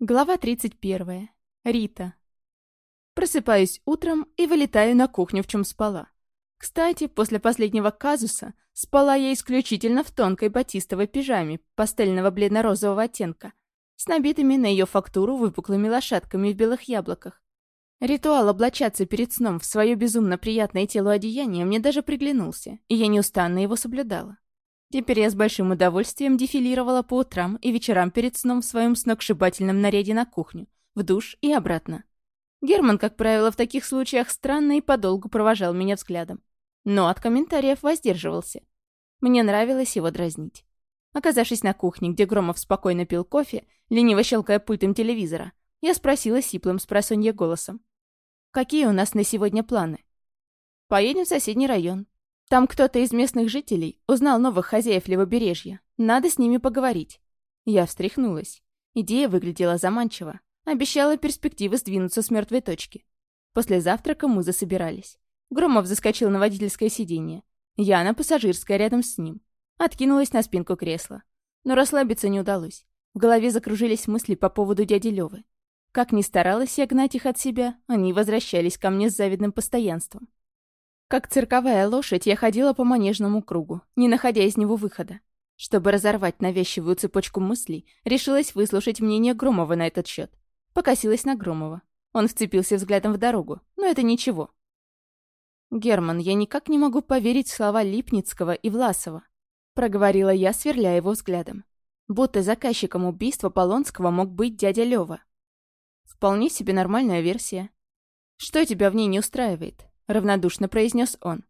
Глава 31. Рита. Просыпаюсь утром и вылетаю на кухню, в чем спала. Кстати, после последнего казуса спала я исключительно в тонкой батистовой пижаме пастельного бледно-розового оттенка, с набитыми на ее фактуру выпуклыми лошадками в белых яблоках. Ритуал облачаться перед сном в свое безумно приятное тело одеяние мне даже приглянулся, и я неустанно его соблюдала. Теперь я с большим удовольствием дефилировала по утрам и вечерам перед сном в своем сногсшибательном наряде на кухню, в душ и обратно. Герман, как правило, в таких случаях странно и подолгу провожал меня взглядом. Но от комментариев воздерживался. Мне нравилось его дразнить. Оказавшись на кухне, где Громов спокойно пил кофе, лениво щелкая пультом телевизора, я спросила сиплым спросонья голосом. «Какие у нас на сегодня планы?» «Поедем в соседний район. Там кто-то из местных жителей узнал новых хозяев левобережья. Надо с ними поговорить. Я встряхнулась. Идея выглядела заманчиво. Обещала перспективы сдвинуться с мертвой точки. После завтрака мы засобирались. Громов заскочил на водительское сиденье. Я на пассажирское рядом с ним. Откинулась на спинку кресла. Но расслабиться не удалось. В голове закружились мысли по поводу дяди Левы. Как ни старалась я гнать их от себя, они возвращались ко мне с завидным постоянством. Как цирковая лошадь, я ходила по манежному кругу, не находя из него выхода. Чтобы разорвать навязчивую цепочку мыслей, решилась выслушать мнение Громова на этот счет. Покосилась на Громова. Он вцепился взглядом в дорогу, но это ничего. «Герман, я никак не могу поверить в слова Липницкого и Власова», проговорила я, сверляя его взглядом. Будто заказчиком убийства Полонского мог быть дядя Лёва. Вполне себе нормальная версия. Что тебя в ней не устраивает? Равнодушно произнес он.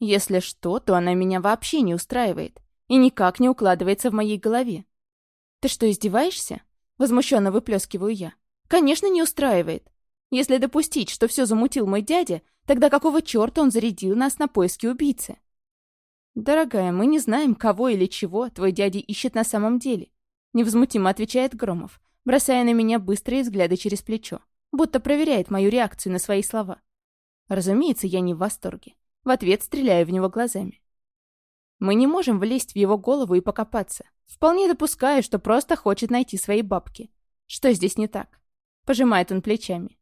Если что, то она меня вообще не устраивает и никак не укладывается в моей голове. Ты что, издеваешься? Возмущенно выплескиваю я. Конечно, не устраивает. Если допустить, что все замутил мой дядя, тогда какого черта он зарядил нас на поиски убийцы? Дорогая, мы не знаем, кого или чего твой дядя ищет на самом деле. Невозмутимо отвечает Громов, бросая на меня быстрые взгляды через плечо, будто проверяет мою реакцию на свои слова. Разумеется, я не в восторге. В ответ стреляю в него глазами. Мы не можем влезть в его голову и покопаться. Вполне допускаю, что просто хочет найти свои бабки. Что здесь не так? Пожимает он плечами.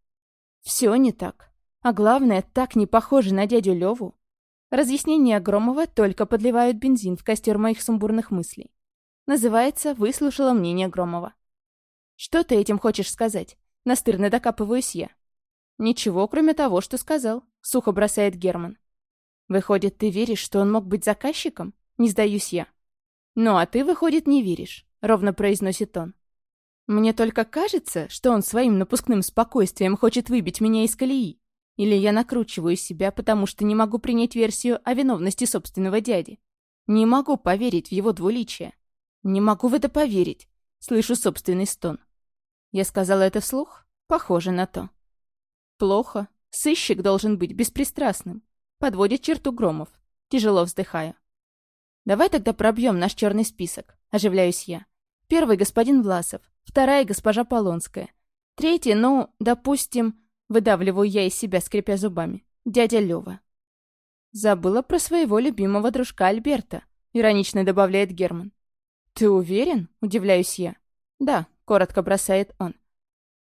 Все не так. А главное, так не похоже на дядю Леву. Разъяснения Громова только подливают бензин в костер моих сумбурных мыслей. Называется «Выслушала мнение Громова». Что ты этим хочешь сказать? Настырно докапываюсь я. «Ничего, кроме того, что сказал», — сухо бросает Герман. «Выходит, ты веришь, что он мог быть заказчиком?» Не сдаюсь я. «Ну, а ты, выходит, не веришь», — ровно произносит он. «Мне только кажется, что он своим напускным спокойствием хочет выбить меня из колеи. Или я накручиваю себя, потому что не могу принять версию о виновности собственного дяди. Не могу поверить в его двуличие. Не могу в это поверить. Слышу собственный стон. Я сказала это вслух? Похоже на то. Плохо. Сыщик должен быть беспристрастным. Подводит черту Громов. Тяжело вздыхаю. Давай тогда пробьем наш черный список. Оживляюсь я. Первый господин Власов. Вторая госпожа Полонская. Третий, ну, допустим... Выдавливаю я из себя, скрипя зубами. Дядя Лёва. Забыла про своего любимого дружка Альберта. Иронично добавляет Герман. «Ты уверен?» – удивляюсь я. «Да», – коротко бросает он.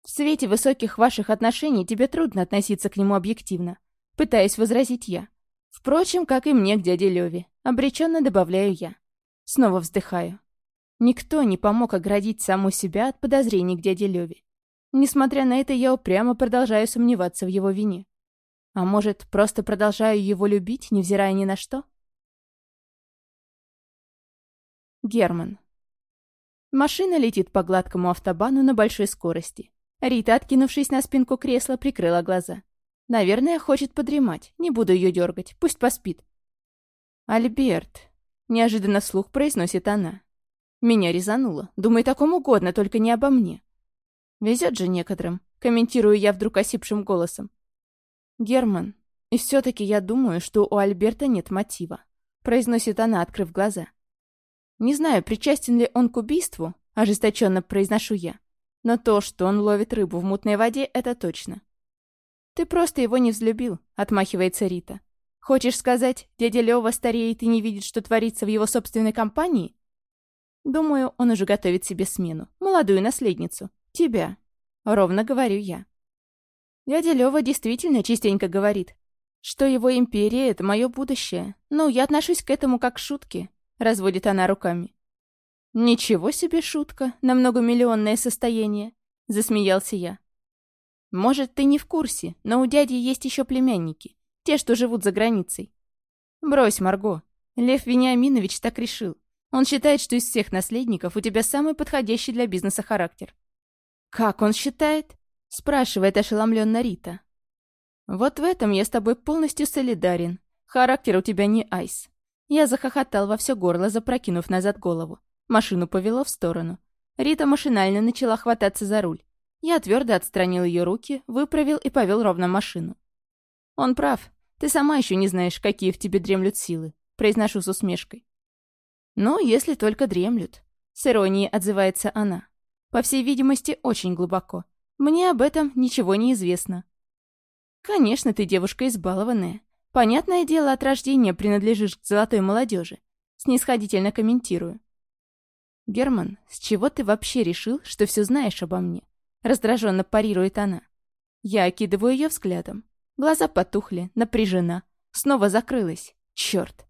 В свете высоких ваших отношений тебе трудно относиться к нему объективно. Пытаюсь возразить я. Впрочем, как и мне к дяде Леве. Обреченно добавляю я. Снова вздыхаю. Никто не помог оградить саму себя от подозрений к дяде Леве. Несмотря на это, я упрямо продолжаю сомневаться в его вине. А может, просто продолжаю его любить, невзирая ни на что? Герман. Машина летит по гладкому автобану на большой скорости. Рита, откинувшись на спинку кресла, прикрыла глаза. Наверное, хочет подремать. Не буду ее дергать. Пусть поспит. «Альберт», — неожиданно вслух произносит она. Меня резануло. Думай, таком угодно, только не обо мне. Везет же некоторым, комментирую я вдруг осипшим голосом. Герман, и все-таки я думаю, что у Альберта нет мотива, произносит она, открыв глаза. Не знаю, причастен ли он к убийству, ожесточенно произношу я. Но то, что он ловит рыбу в мутной воде, это точно. «Ты просто его не взлюбил», — отмахивается Рита. «Хочешь сказать, дядя Лёва стареет и не видит, что творится в его собственной компании?» Думаю, он уже готовит себе смену, молодую наследницу, «Тебя», — ровно говорю я. Дядя Лёва действительно частенько говорит, что его империя — это мое будущее. Ну, я отношусь к этому как к шутке, — разводит она руками. «Ничего себе шутка на многомиллионное состояние», — засмеялся я. «Может, ты не в курсе, но у дяди есть еще племянники, те, что живут за границей». «Брось, Марго. Лев Вениаминович так решил. Он считает, что из всех наследников у тебя самый подходящий для бизнеса характер». «Как он считает?» — спрашивает ошеломленно Рита. «Вот в этом я с тобой полностью солидарен. Характер у тебя не айс». Я захохотал во все горло, запрокинув назад голову. Машину повело в сторону. Рита машинально начала хвататься за руль. Я твердо отстранил ее руки, выправил и повел ровно машину. «Он прав. Ты сама еще не знаешь, какие в тебе дремлют силы», — произношу с усмешкой. «Ну, если только дремлют», — с иронией отзывается она. «По всей видимости, очень глубоко. Мне об этом ничего не известно». «Конечно, ты девушка избалованная. Понятное дело, от рождения принадлежишь к золотой молодежи. Снисходительно комментирую. «Герман, с чего ты вообще решил, что все знаешь обо мне?» Раздраженно парирует она. Я окидываю ее взглядом. Глаза потухли, напряжена. Снова закрылась. Черт.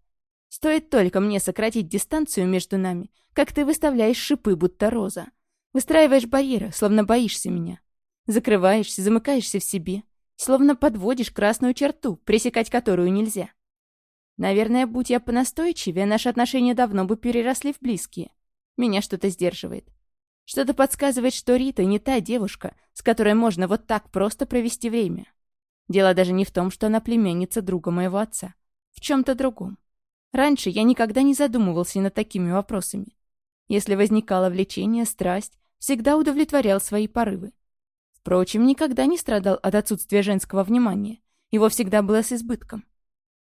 Стоит только мне сократить дистанцию между нами, как ты выставляешь шипы, будто роза. Выстраиваешь барьеры, словно боишься меня. Закрываешься, замыкаешься в себе, словно подводишь красную черту, пресекать которую нельзя. Наверное, будь я понастойчивее, наши отношения давно бы переросли в близкие. Меня что-то сдерживает. Что-то подсказывает, что Рита не та девушка, с которой можно вот так просто провести время. Дело даже не в том, что она племянница друга моего отца. В чем-то другом. Раньше я никогда не задумывался над такими вопросами. Если возникало влечение, страсть, всегда удовлетворял свои порывы. Впрочем, никогда не страдал от отсутствия женского внимания. Его всегда было с избытком.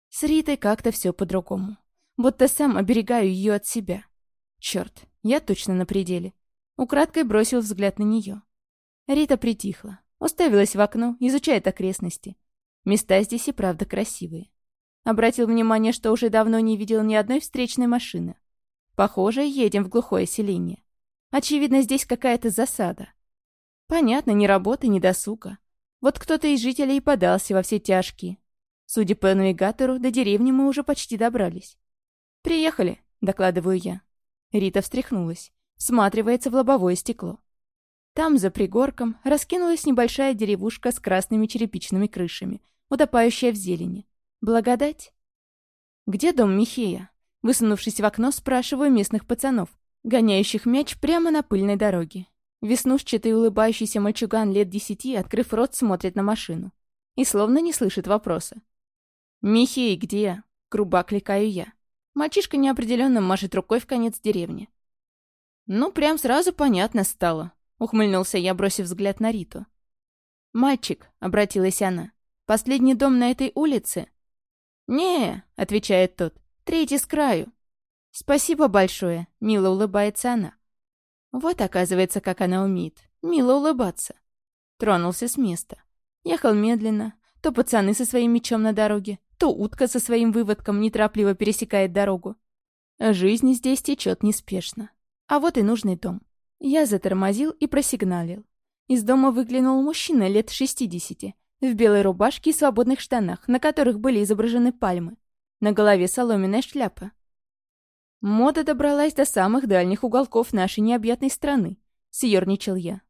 С Ритой как-то все по-другому. Будто сам оберегаю ее от себя. Черт, я точно на пределе. Украдкой бросил взгляд на нее. Рита притихла, уставилась в окно, изучает окрестности. Места здесь и правда красивые. Обратил внимание, что уже давно не видел ни одной встречной машины. Похоже, едем в глухое селение. Очевидно, здесь какая-то засада. Понятно, ни работы, ни досуга. Вот кто-то из жителей и подался во все тяжкие. Судя по навигатору, до деревни мы уже почти добрались. «Приехали», — докладываю я. Рита встряхнулась, всматривается в лобовое стекло. Там, за пригорком, раскинулась небольшая деревушка с красными черепичными крышами, утопающая в зелени. Благодать? Где дом Михея? Высунувшись в окно, спрашиваю местных пацанов, гоняющих мяч прямо на пыльной дороге. Веснушчатый улыбающийся мальчуган лет десяти, открыв рот, смотрит на машину. И словно не слышит вопроса. «Михей, где?» — грубо окликаю я. Мальчишка неопределенно машет рукой в конец деревни. «Ну, прям сразу понятно стало», — ухмыльнулся я, бросив взгляд на Риту. «Мальчик», — обратилась она, — «последний дом на этой улице?» «Не», — отвечает тот, — «третий с краю». «Спасибо большое», — мило улыбается она. Вот, оказывается, как она умеет. Мило улыбаться. Тронулся с места. Ехал медленно. То пацаны со своим мечом на дороге, то утка со своим выводком неторопливо пересекает дорогу. Жизнь здесь течет неспешно. А вот и нужный дом. Я затормозил и просигналил. Из дома выглянул мужчина лет шестидесяти, в белой рубашке и свободных штанах, на которых были изображены пальмы. На голове соломенная шляпа. Мода добралась до самых дальних уголков нашей необъятной страны, съерничал я.